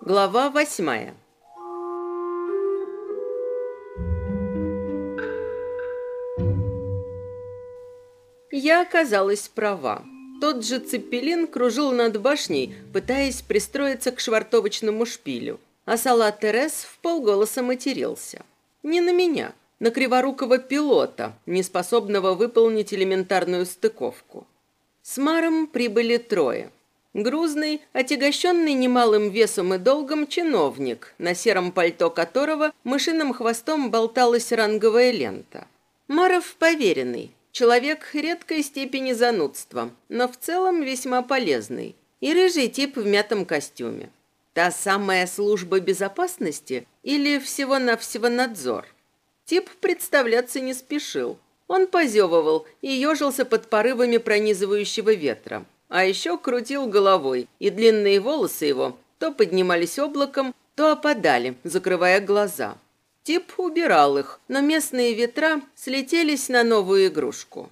Глава восьмая Я оказалась права. Тот же цепелин кружил над башней, пытаясь пристроиться к швартовочному шпилю. А Салат Терес в полголоса матерился. Не на меня, на криворукого пилота, неспособного выполнить элементарную стыковку. С Маром прибыли трое. Грузный, отягощенный немалым весом и долгом чиновник, на сером пальто которого мышиным хвостом болталась ранговая лента. Маров поверенный, человек редкой степени занудства, но в целом весьма полезный. И рыжий тип в мятом костюме. Та самая служба безопасности или всего-навсего надзор? Тип представляться не спешил. Он позевывал и ежился под порывами пронизывающего ветра. А еще крутил головой, и длинные волосы его то поднимались облаком, то опадали, закрывая глаза. Тип убирал их, но местные ветра слетелись на новую игрушку.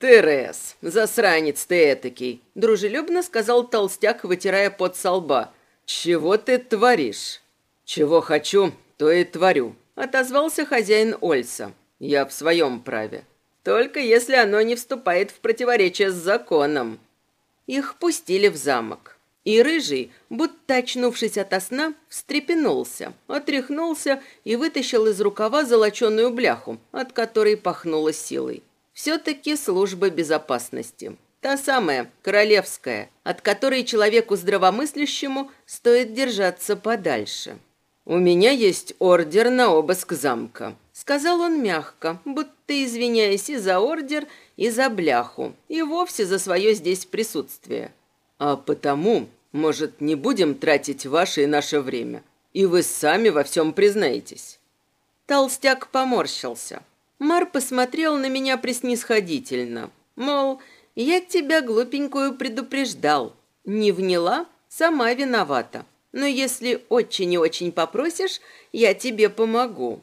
«Терес, засранец ты этакий!» – дружелюбно сказал толстяк, вытирая пот со лба. «Чего ты творишь?» «Чего хочу, то и творю», – отозвался хозяин Ольса. «Я в своем праве. Только если оно не вступает в противоречие с законом». Их пустили в замок. И рыжий, будто очнувшись ото сна, встрепенулся, отряхнулся и вытащил из рукава золоченую бляху, от которой пахнуло силой. Все-таки служба безопасности. Та самая, королевская, от которой человеку здравомыслящему стоит держаться подальше. «У меня есть ордер на обыск замка», — сказал он мягко, будто извиняясь и за ордер, и за бляху, и вовсе за свое здесь присутствие. А потому, может, не будем тратить ваше и наше время, и вы сами во всем признаетесь». Толстяк поморщился. Мар посмотрел на меня преснисходительно. Мол, я тебя, глупенькую, предупреждал. Не вняла, сама виновата. Но если очень и очень попросишь, я тебе помогу.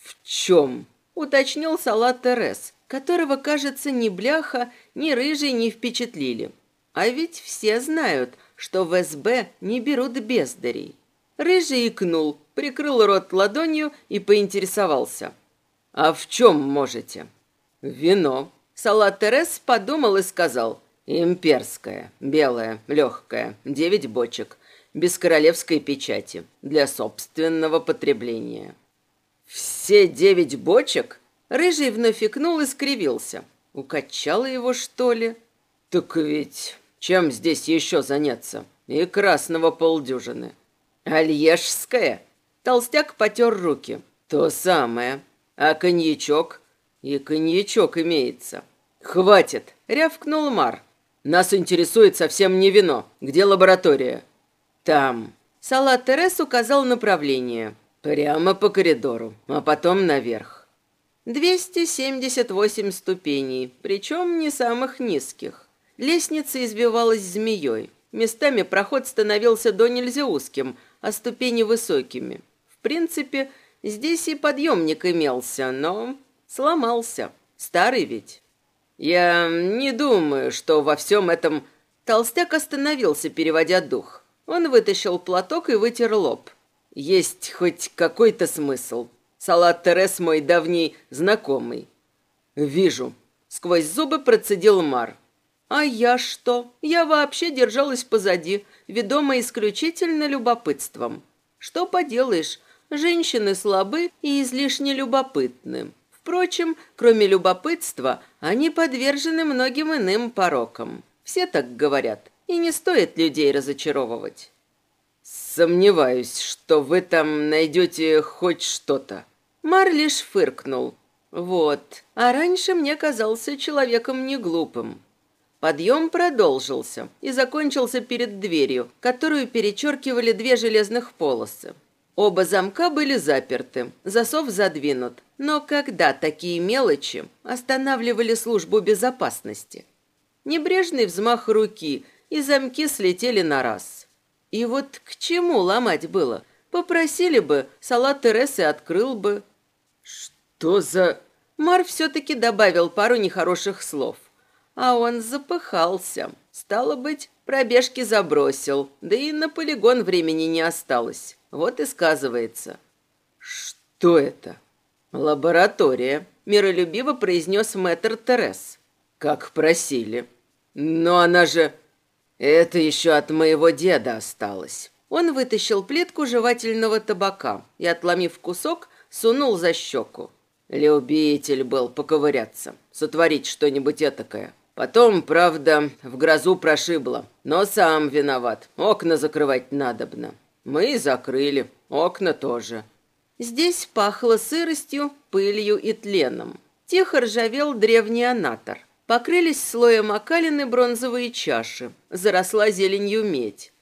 «В чем?» – уточнил Салат Терес, которого, кажется, ни бляха, ни рыжий не впечатлили. А ведь все знают, что в СБ не берут бездарей. Рыжий икнул, прикрыл рот ладонью и поинтересовался. «А в чем можете?» «Вино». Салат Терес подумал и сказал. «Имперское, белое, легкое, девять бочек, без королевской печати, для собственного потребления». «Все девять бочек?» Рыжий вновь икнул и скривился. Укачало его, что ли? «Так ведь чем здесь еще заняться? И красного полдюжины». «Альешская?» Толстяк потер руки. «То самое. А коньячок?» «И коньячок имеется». «Хватит!» — рявкнул Мар. «Нас интересует совсем не вино. Где лаборатория?» «Там». Салат Терес указал направление. «Прямо по коридору, а потом наверх». 278 ступеней, причем не самых низких. Лестница избивалась змеей. Местами проход становился до нельзя узким, а ступени высокими. В принципе, здесь и подъемник имелся, но сломался. Старый ведь. Я не думаю, что во всем этом... Толстяк остановился, переводя дух. Он вытащил платок и вытер лоб. Есть хоть какой-то смысл. Салат Терес мой давний знакомый. Вижу. Сквозь зубы процедил Мар. А я что? Я вообще держалась позади, ведома исключительно любопытством. Что поделаешь, женщины слабы и излишне любопытны. Впрочем, кроме любопытства, они подвержены многим иным порокам. Все так говорят, и не стоит людей разочаровывать. Сомневаюсь, что вы там найдете хоть что-то. Мар лишь фыркнул. Вот, а раньше мне казался человеком неглупым. Подъем продолжился и закончился перед дверью, которую перечеркивали две железных полосы. Оба замка были заперты, засов задвинут, но когда такие мелочи останавливали службу безопасности? Небрежный взмах руки, и замки слетели на раз. И вот к чему ломать было? Попросили бы, салат Тересы открыл бы. Что за... Мар все-таки добавил пару нехороших слов. А он запыхался. Стало быть, пробежки забросил, да и на полигон времени не осталось. Вот и сказывается. Что это? Лаборатория, миролюбиво произнес мэтр Терес. Как просили. Но она же... Это еще от моего деда осталось. Он вытащил плитку жевательного табака и, отломив кусок, сунул за щеку. Любитель был поковыряться, сотворить что-нибудь этакое. Потом, правда, в грозу прошибло, но сам виноват. Окна закрывать надобно. Мы закрыли, окна тоже. Здесь пахло сыростью, пылью и тленом. Тихо ржавел древний анатор. Покрылись слоем окалины бронзовые чаши, заросла зеленью медь.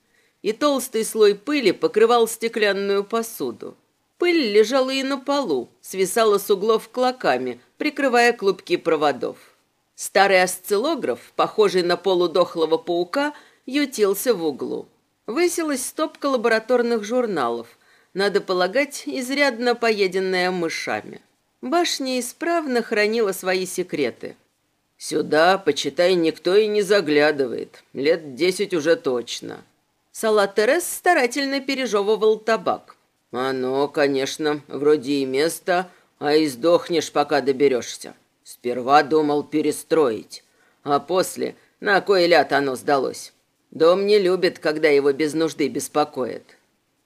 И толстый слой пыли покрывал стеклянную посуду. Пыль лежала и на полу, свисала с углов клоками, прикрывая клубки проводов. Старый осциллограф, похожий на полудохлого паука, ютился в углу. Высилась стопка лабораторных журналов, надо полагать, изрядно поеденная мышами. Башня исправно хранила свои секреты. «Сюда, почитай, никто и не заглядывает. Лет десять уже точно». Салат Терес старательно пережевывал табак. Оно, конечно, вроде и место, а и сдохнешь, пока доберешься. Сперва думал перестроить, а после на кой ляд оно сдалось. Дом не любит, когда его без нужды беспокоят.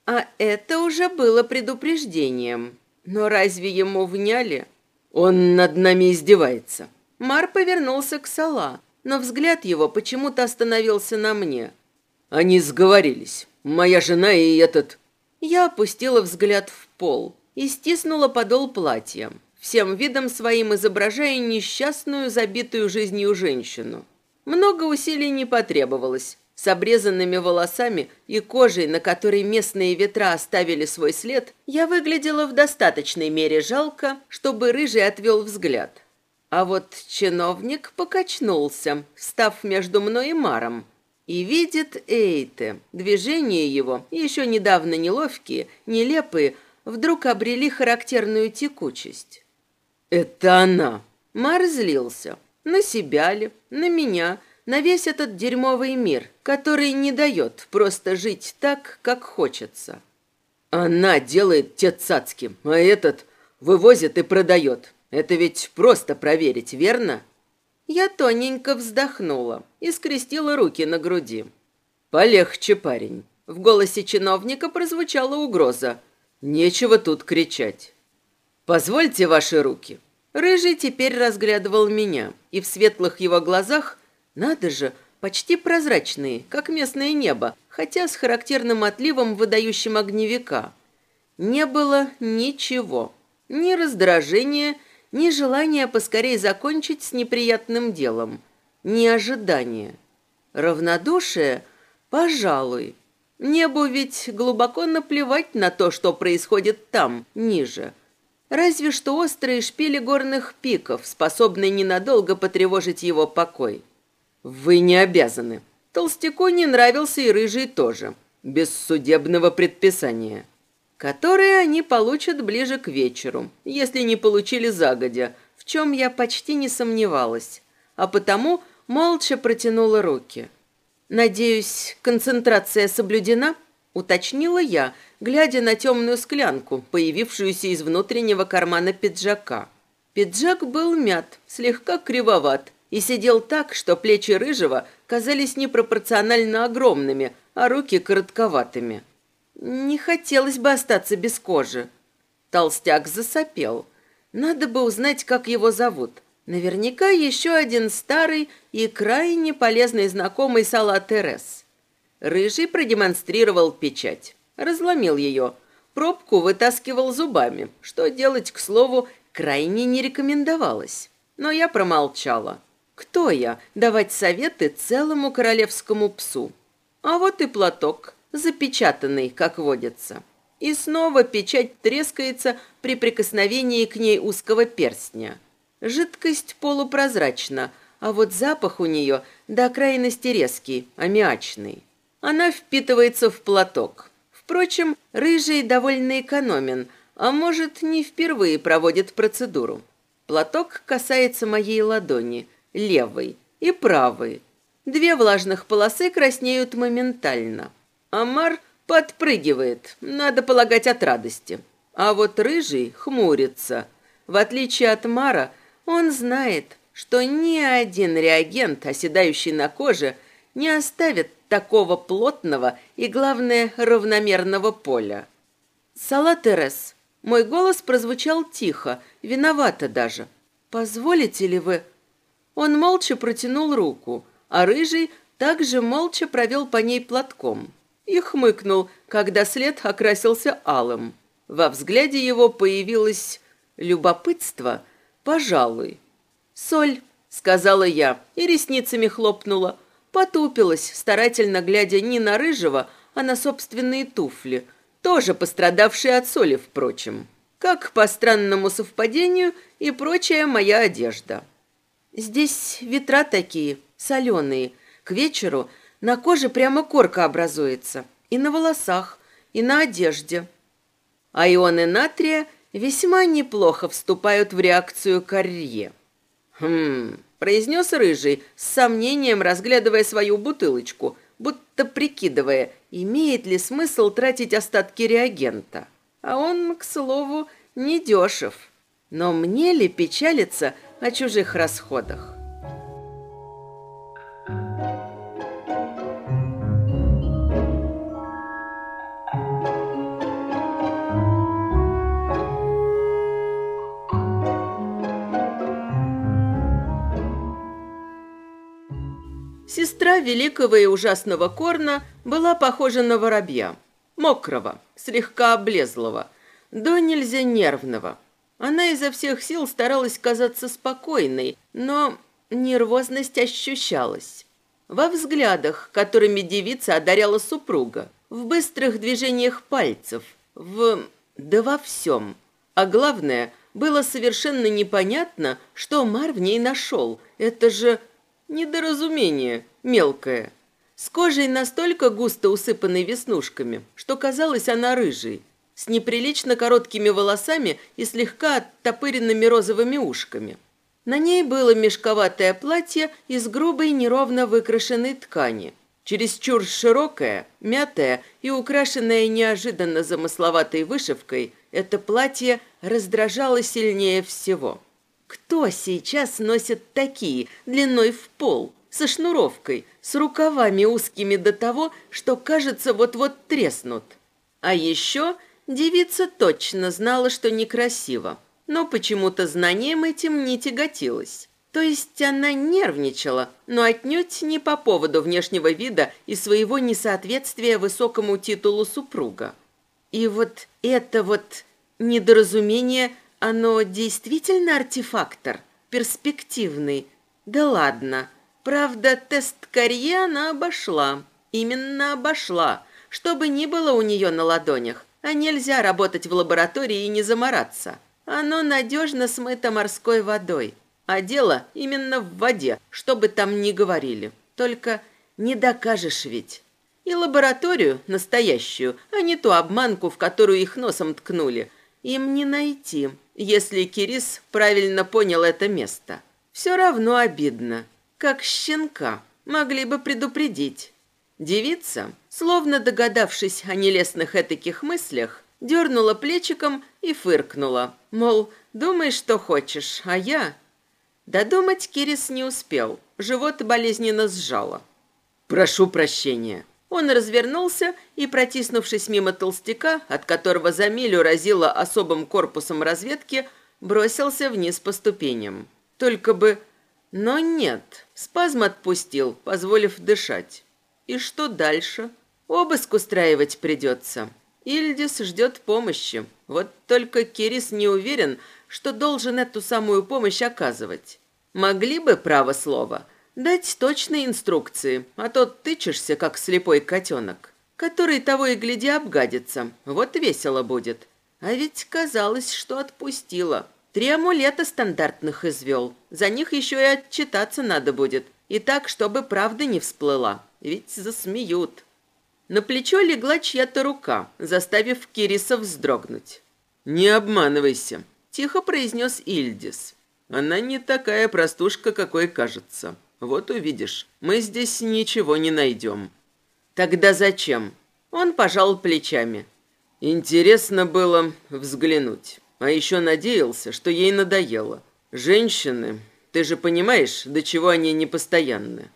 А это уже было предупреждением. Но разве ему вняли? Он над нами издевается. Мар повернулся к Сала, но взгляд его почему-то остановился на мне. Они сговорились. Моя жена и этот я опустила взгляд в пол и стиснула подол платья, всем видом своим изображая несчастную, забитую жизнью женщину. Много усилий не потребовалось. С обрезанными волосами и кожей, на которой местные ветра оставили свой след, я выглядела в достаточной мере жалко, чтобы рыжий отвел взгляд. А вот чиновник покачнулся, став между мной и Маром, и видит Эйте. Движения его, еще недавно неловкие, нелепые, вдруг обрели характерную текучесть. «Это она!» Мар злился. На себя ли, на меня, на весь этот дерьмовый мир, который не дает просто жить так, как хочется. Она делает те цацки, а этот вывозит и продает. Это ведь просто проверить, верно? Я тоненько вздохнула и скрестила руки на груди. «Полегче, парень». В голосе чиновника прозвучала угроза. «Нечего тут кричать». «Позвольте ваши руки». Рыжий теперь разглядывал меня, и в светлых его глазах, надо же, почти прозрачные, как местное небо, хотя с характерным отливом, выдающим огневика. Не было ничего, ни раздражения, ни желания поскорей закончить с неприятным делом, ни ожидания. Равнодушие, пожалуй. Небу ведь глубоко наплевать на то, что происходит там, ниже. Разве что острые шпили горных пиков, способны ненадолго потревожить его покой. Вы не обязаны. Толстяку не нравился и рыжий тоже, без судебного предписания которые они получат ближе к вечеру, если не получили загодя, в чем я почти не сомневалась, а потому молча протянула руки. «Надеюсь, концентрация соблюдена?» — уточнила я, глядя на темную склянку, появившуюся из внутреннего кармана пиджака. Пиджак был мят, слегка кривоват, и сидел так, что плечи рыжего казались непропорционально огромными, а руки коротковатыми. Не хотелось бы остаться без кожи. Толстяк засопел. Надо бы узнать, как его зовут. Наверняка еще один старый и крайне полезный знакомый Сала Терес. Рыжий продемонстрировал печать. Разломил ее. Пробку вытаскивал зубами. Что делать, к слову, крайне не рекомендовалось. Но я промолчала. Кто я, давать советы целому королевскому псу? А вот и платок запечатанный, как водится. И снова печать трескается при прикосновении к ней узкого перстня. Жидкость полупрозрачна, а вот запах у нее до крайности резкий, аммиачный. Она впитывается в платок. Впрочем, рыжий довольно экономен, а может, не впервые проводит процедуру. Платок касается моей ладони, левой и правой. Две влажных полосы краснеют моментально. Амар подпрыгивает, надо полагать, от радости. А вот рыжий хмурится. В отличие от Мара, он знает, что ни один реагент, оседающий на коже, не оставит такого плотного и, главное, равномерного поля. «Салат Терес», мой голос прозвучал тихо, виновато даже. «Позволите ли вы...» Он молча протянул руку, а рыжий также молча провел по ней платком и хмыкнул, когда след окрасился алым. Во взгляде его появилось любопытство, пожалуй. «Соль», — сказала я и ресницами хлопнула, потупилась, старательно глядя не на рыжего, а на собственные туфли, тоже пострадавшие от соли, впрочем. Как по странному совпадению и прочая моя одежда. Здесь ветра такие, соленые. К вечеру на коже прямо корка образуется. И на волосах, и на одежде. А ионы натрия весьма неплохо вступают в реакцию карье. «Хм...» – произнес Рыжий, с сомнением разглядывая свою бутылочку, будто прикидывая, имеет ли смысл тратить остатки реагента. А он, к слову, недешев. Но мне ли печалиться о чужих расходах? Сестра великого и ужасного Корна была похожа на воробья. Мокрого, слегка облезлого, до нельзя нервного. Она изо всех сил старалась казаться спокойной, но нервозность ощущалась. Во взглядах, которыми девица одаряла супруга, в быстрых движениях пальцев, в... да во всем. А главное, было совершенно непонятно, что Мар в ней нашел. Это же Недоразумение, мелкое. С кожей настолько густо усыпанной веснушками, что казалось она рыжей, с неприлично короткими волосами и слегка оттопыренными розовыми ушками. На ней было мешковатое платье из грубой неровно выкрашенной ткани, чересчур широкое, мятое и украшенное неожиданно замысловатой вышивкой, это платье раздражало сильнее всего. Кто сейчас носит такие, длиной в пол, со шнуровкой, с рукавами узкими до того, что, кажется, вот-вот треснут? А еще девица точно знала, что некрасиво, но почему-то знанием этим не тяготилась. То есть она нервничала, но отнюдь не по поводу внешнего вида и своего несоответствия высокому титулу супруга. И вот это вот недоразумение оно действительно артефактор? Перспективный? Да ладно. Правда, тест Корье она обошла. Именно обошла. Что бы ни было у нее на ладонях, а нельзя работать в лаборатории и не замораться. Оно надежно смыто морской водой. А дело именно в воде, что бы там ни говорили. Только не докажешь ведь. И лабораторию, настоящую, а не ту обманку, в которую их носом ткнули, им не найти если Кирис правильно понял это место. Все равно обидно. Как щенка. Могли бы предупредить. Девица, словно догадавшись о нелестных этаких мыслях, дернула плечиком и фыркнула. Мол, думай, что хочешь, а я... Додумать Кирис не успел. Живот болезненно сжало. «Прошу прощения», он развернулся и, протиснувшись мимо толстяка, от которого за милю разило особым корпусом разведки, бросился вниз по ступеням. Только бы... Но нет, спазм отпустил, позволив дышать. И что дальше? Обыск устраивать придется. Ильдис ждет помощи. Вот только Кирис не уверен, что должен эту самую помощь оказывать. Могли бы, право слово, Дать точные инструкции, а то тычешься, как слепой котенок, который того и гляди обгадится. Вот весело будет. А ведь казалось, что отпустила. Три амулета стандартных извел. За них еще и отчитаться надо будет. И так, чтобы правда не всплыла. Ведь засмеют. На плечо легла чья-то рука, заставив Кириса вздрогнуть. «Не обманывайся», – тихо произнес Ильдис. «Она не такая простушка, какой кажется. Вот увидишь, мы здесь ничего не найдем». «Тогда зачем?» Он пожал плечами. «Интересно было взглянуть». А еще надеялся, что ей надоело. Женщины, ты же понимаешь, до чего они непостоянны.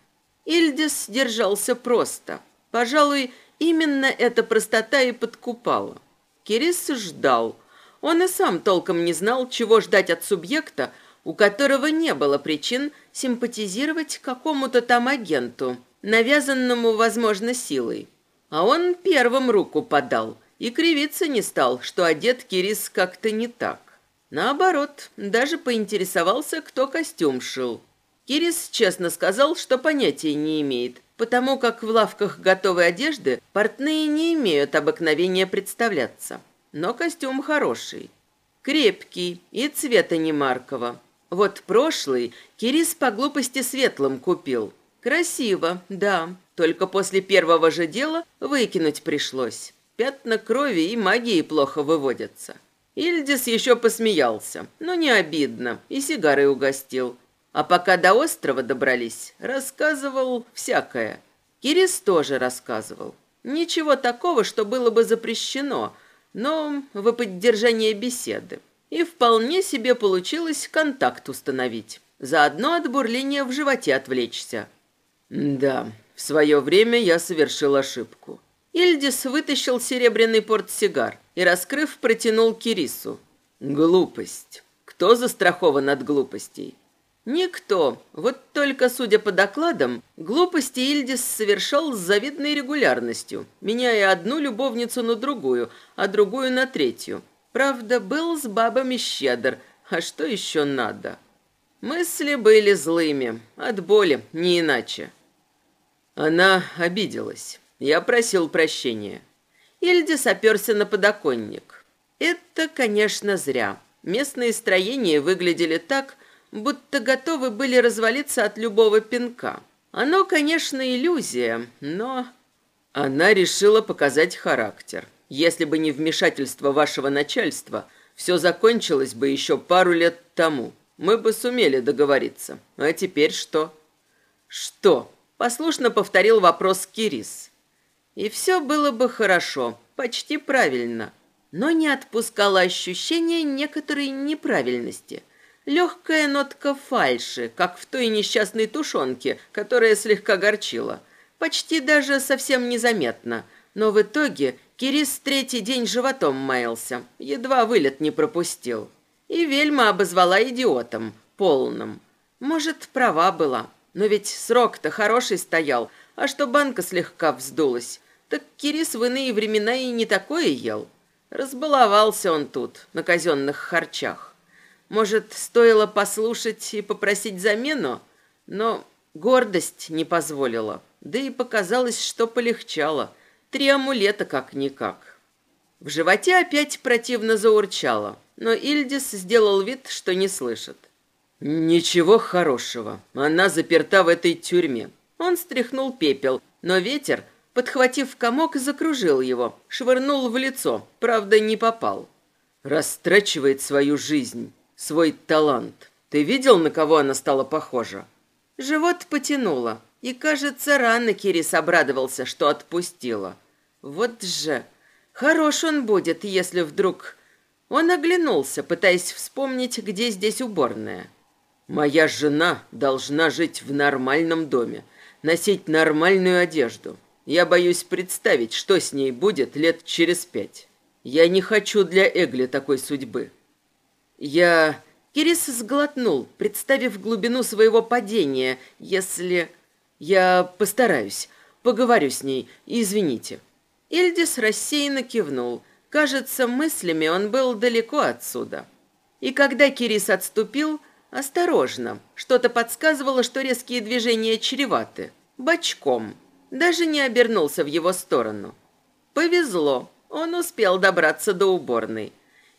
Ильдис держался просто. Пожалуй, именно эта простота и подкупала. Кирис ждал. Он и сам толком не знал, чего ждать от субъекта, у которого не было причин симпатизировать какому-то там агенту, навязанному, возможно, силой. А он первым руку подал – и кривиться не стал, что одет Кирис как-то не так. Наоборот, даже поинтересовался, кто костюм шил. Кирис честно сказал, что понятия не имеет, потому как в лавках готовой одежды портные не имеют обыкновения представляться. Но костюм хороший. Крепкий и цвета не маркого. Вот прошлый Кирис по глупости светлым купил. Красиво, да, только после первого же дела выкинуть пришлось. Пятна крови и магии плохо выводятся. Ильдис еще посмеялся, но не обидно, и сигарой угостил. А пока до острова добрались, рассказывал всякое. Кирис тоже рассказывал. Ничего такого, что было бы запрещено, но во поддержание беседы. И вполне себе получилось контакт установить. Заодно от бурления в животе отвлечься. Да, в свое время я совершил ошибку. Ильдис вытащил серебряный портсигар и, раскрыв, протянул Кирису. Глупость. Кто застрахован от глупостей? Никто. Вот только, судя по докладам, глупости Ильдис совершал с завидной регулярностью, меняя одну любовницу на другую, а другую на третью. Правда, был с бабами щедр, а что еще надо? Мысли были злыми, от боли, не иначе. Она обиделась. Я просил прощения. Ильдис оперся на подоконник. Это, конечно, зря. Местные строения выглядели так, будто готовы были развалиться от любого пинка. Оно, конечно, иллюзия, но... Она решила показать характер. Если бы не вмешательство вашего начальства, все закончилось бы еще пару лет тому. Мы бы сумели договориться. А теперь что? Что? Послушно повторил вопрос Кирис. И все было бы хорошо, почти правильно. Но не отпускало ощущение некоторой неправильности. Легкая нотка фальши, как в той несчастной тушенке, которая слегка горчила. Почти даже совсем незаметно. Но в итоге Кирис третий день животом маялся, едва вылет не пропустил. И Вельма обозвала идиотом, полным. Может, права была, но ведь срок-то хороший стоял, а что банка слегка вздулась. Так Кирис в иные времена и не такое ел. Разбаловался он тут, на казенных харчах. Может, стоило послушать и попросить замену? Но гордость не позволила. Да и показалось, что полегчало. Три амулета как-никак. В животе опять противно заурчало, но Ильдис сделал вид, что не слышит. «Ничего хорошего. Она заперта в этой тюрьме». Он стряхнул пепел, но ветер подхватив комок, закружил его, швырнул в лицо, правда, не попал. Растрачивает свою жизнь, свой талант. Ты видел, на кого она стала похожа? Живот потянуло, и, кажется, рано Кирис обрадовался, что отпустила. Вот же, хорош он будет, если вдруг... Он оглянулся, пытаясь вспомнить, где здесь уборная. «Моя жена должна жить в нормальном доме, носить нормальную одежду. Я боюсь представить, что с ней будет лет через пять. Я не хочу для Эгли такой судьбы. Я... Кирис сглотнул, представив глубину своего падения, если... Я постараюсь, поговорю с ней, извините. Ильдис рассеянно кивнул. Кажется, мыслями он был далеко отсюда. И когда Кирис отступил, осторожно, что-то подсказывало, что резкие движения чреваты. Бочком даже не обернулся в его сторону. Повезло, он успел добраться до уборной.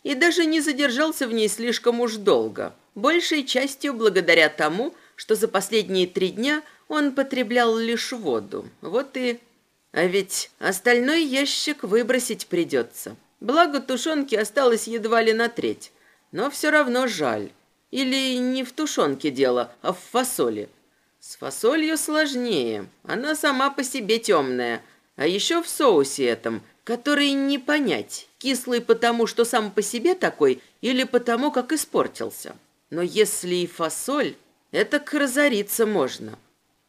и даже не задержался в ней слишком уж долго, большей частью благодаря тому, что за последние три дня он потреблял лишь воду. Вот и... А ведь остальной ящик выбросить придется. Благо тушенки осталось едва ли на треть, но все равно жаль. Или не в тушенке дело, а в фасоли. С фасолью сложнее, она сама по себе темная, а еще в соусе этом, который не понять, кислый потому, что сам по себе такой, или потому, как испортился. Но если и фасоль, это разориться можно.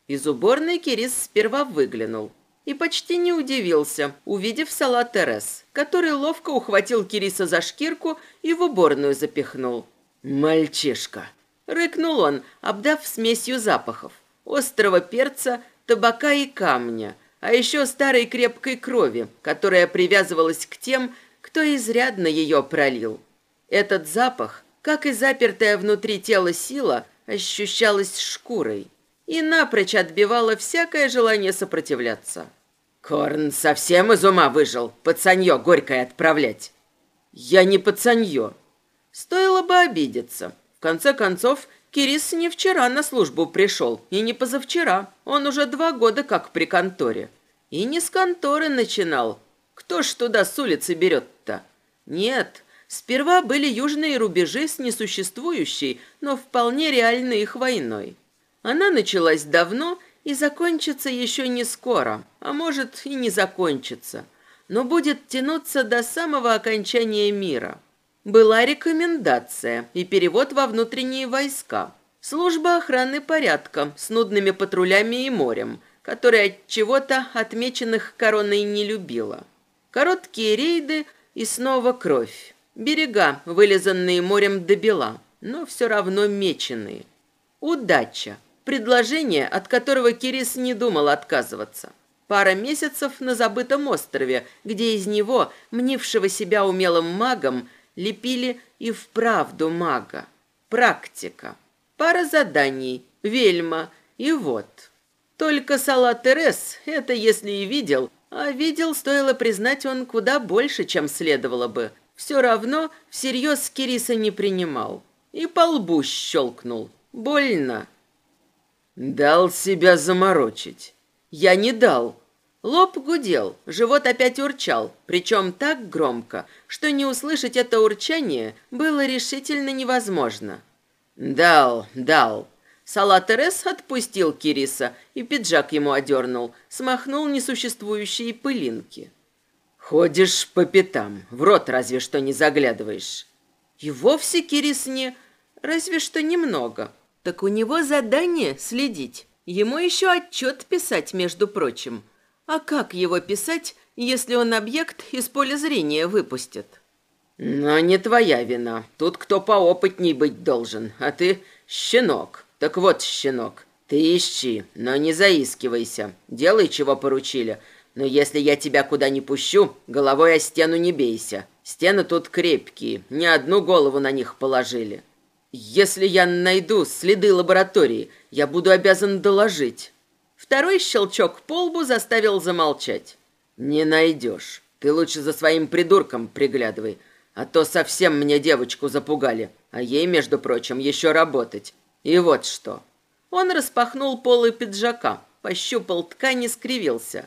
Из уборной Кирис сперва выглянул и почти не удивился, увидев салат Терес, который ловко ухватил Кириса за шкирку и в уборную запихнул. «Мальчишка!» — рыкнул он, обдав смесью запахов. Острого перца, табака и камня, а еще старой крепкой крови, которая привязывалась к тем, кто изрядно ее пролил. Этот запах, как и запертая внутри тела сила, ощущалась шкурой и напрочь отбивала всякое желание сопротивляться. Корн совсем из ума выжил, пацанье горькое отправлять. Я не пацанье. Стоило бы обидеться. В конце концов, Кирис не вчера на службу пришел, и не позавчера. Он уже два года как при конторе. И не с конторы начинал. Кто ж туда с улицы берет-то? Нет, сперва были южные рубежи с несуществующей, но вполне реальной их войной. Она началась давно и закончится еще не скоро, а может и не закончится, но будет тянуться до самого окончания мира. Была рекомендация и перевод во внутренние войска. Служба охраны порядка с нудными патрулями и морем, которая от чего-то отмеченных короной не любила. Короткие рейды и снова кровь. Берега, вылизанные морем до бела, но все равно меченые. Удача. Предложение, от которого Кирис не думал отказываться. Пара месяцев на забытом острове, где из него, мнившего себя умелым магом, лепили и вправду мага. Практика. Пара заданий, вельма и вот. Только салат Терес это если и видел, а видел, стоило признать, он куда больше, чем следовало бы. Все равно всерьез Кириса не принимал. И по лбу щелкнул. Больно. Дал себя заморочить. Я не дал. Лоб гудел, живот опять урчал, причем так громко, что не услышать это урчание было решительно невозможно. Дал, дал. Салат Терес отпустил Кириса и пиджак ему одернул, смахнул несуществующие пылинки. «Ходишь по пятам, в рот разве что не заглядываешь». И вовсе Кирис не... разве что немного. Так у него задание следить. Ему еще отчет писать, между прочим. А как его писать, если он объект из поля зрения выпустит? Но не твоя вина. Тут кто поопытней быть должен, а ты щенок. Так вот, щенок, ты ищи, но не заискивайся. Делай, чего поручили. Но если я тебя куда не пущу, головой о стену не бейся. Стены тут крепкие, ни одну голову на них положили. Если я найду следы лаборатории, я буду обязан доложить. Второй щелчок по лбу заставил замолчать. Не найдешь. Ты лучше за своим придурком приглядывай, а то совсем мне девочку запугали, а ей, между прочим, еще работать. И вот что. Он распахнул полы пиджака, пощупал ткань и скривился.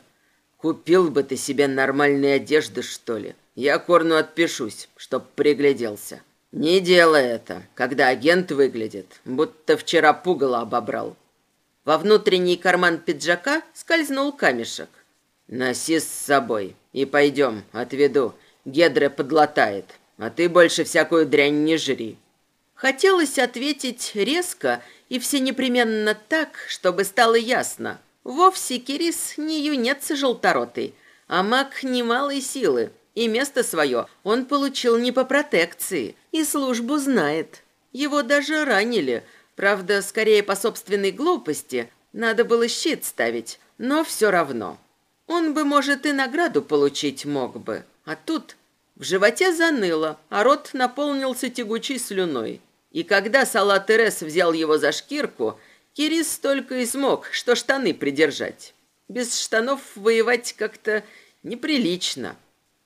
Купил бы ты себе нормальные одежды, что ли? Я Корну отпишусь, чтоб пригляделся. Не делай это, когда агент выглядит, будто вчера пугало обобрал. Во внутренний карман пиджака скользнул камешек. Носи с собой и пойдем, отведу. Гедре подлатает, а ты больше всякую дрянь не жри. Хотелось ответить резко и все непременно так, чтобы стало ясно. Вовсе Кирис не юнец желторотый, а маг немалой силы, и место свое он получил не по протекции, и службу знает. Его даже ранили, правда, скорее по собственной глупости. Надо было щит ставить, но все равно. Он бы, может, и награду получить мог бы. А тут в животе заныло, а рот наполнился тягучей слюной. И когда салат Терес взял его за шкирку, Кирис только и смог, что штаны придержать. Без штанов воевать как-то неприлично.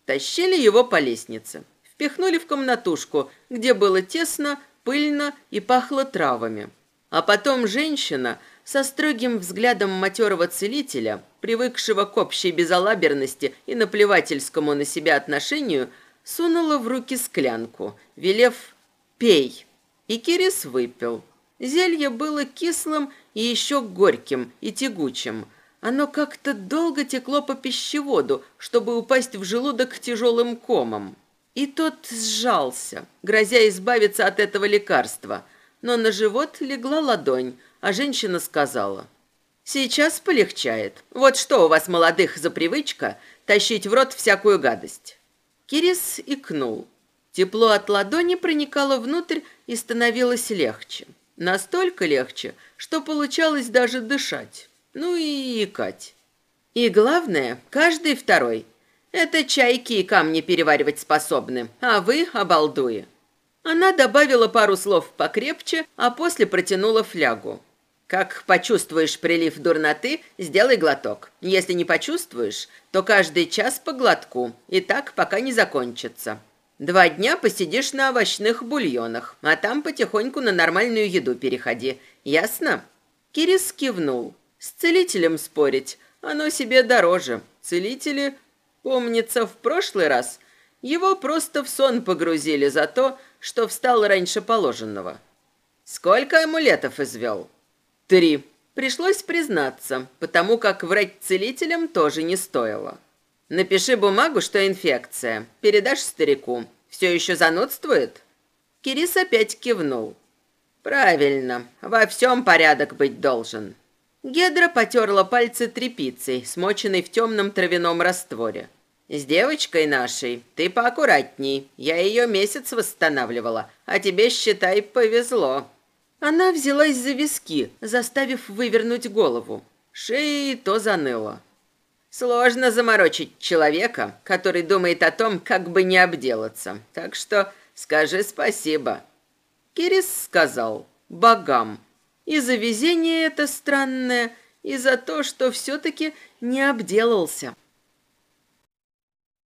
Тащили его по лестнице. Впихнули в комнатушку, где было тесно, пыльно и пахло травами. А потом женщина со строгим взглядом матерого целителя, привыкшего к общей безалаберности и наплевательскому на себя отношению, сунула в руки склянку, велев «пей». И Кирис выпил. Зелье было кислым и еще горьким и тягучим. Оно как-то долго текло по пищеводу, чтобы упасть в желудок тяжелым комом. И тот сжался, грозя избавиться от этого лекарства. Но на живот легла ладонь, а женщина сказала. «Сейчас полегчает. Вот что у вас, молодых, за привычка тащить в рот всякую гадость?» Кирис икнул. Тепло от ладони проникало внутрь и становилось легче. Настолько легче, что получалось даже дышать. Ну и икать. И главное, каждый второй. Это чайки и камни переваривать способны, а вы обалдуи. Она добавила пару слов покрепче, а после протянула флягу. Как почувствуешь прилив дурноты, сделай глоток. Если не почувствуешь, то каждый час по глотку, и так пока не закончится. Два дня посидишь на овощных бульонах, а там потихоньку на нормальную еду переходи. Ясно?» Кирис кивнул. «С целителем спорить, оно себе дороже. Целители, помнится, в прошлый раз его просто в сон погрузили за то, что встал раньше положенного. Сколько амулетов извел?» «Три». Пришлось признаться, потому как врать целителям тоже не стоило. Напиши бумагу, что инфекция. Передашь старику. Все еще занудствует?» Кирис опять кивнул. «Правильно. Во всем порядок быть должен». Гедра потерла пальцы тряпицей, смоченной в темном травяном растворе. «С девочкой нашей ты поаккуратней. Я ее месяц восстанавливала, а тебе, считай, повезло». Она взялась за виски, заставив вывернуть голову. Шеи то заныло. Сложно заморочить человека, который думает о том, как бы не обделаться. Так что скажи спасибо. Кирис сказал богам. И за везение это странное, и за то, что все-таки не обделался.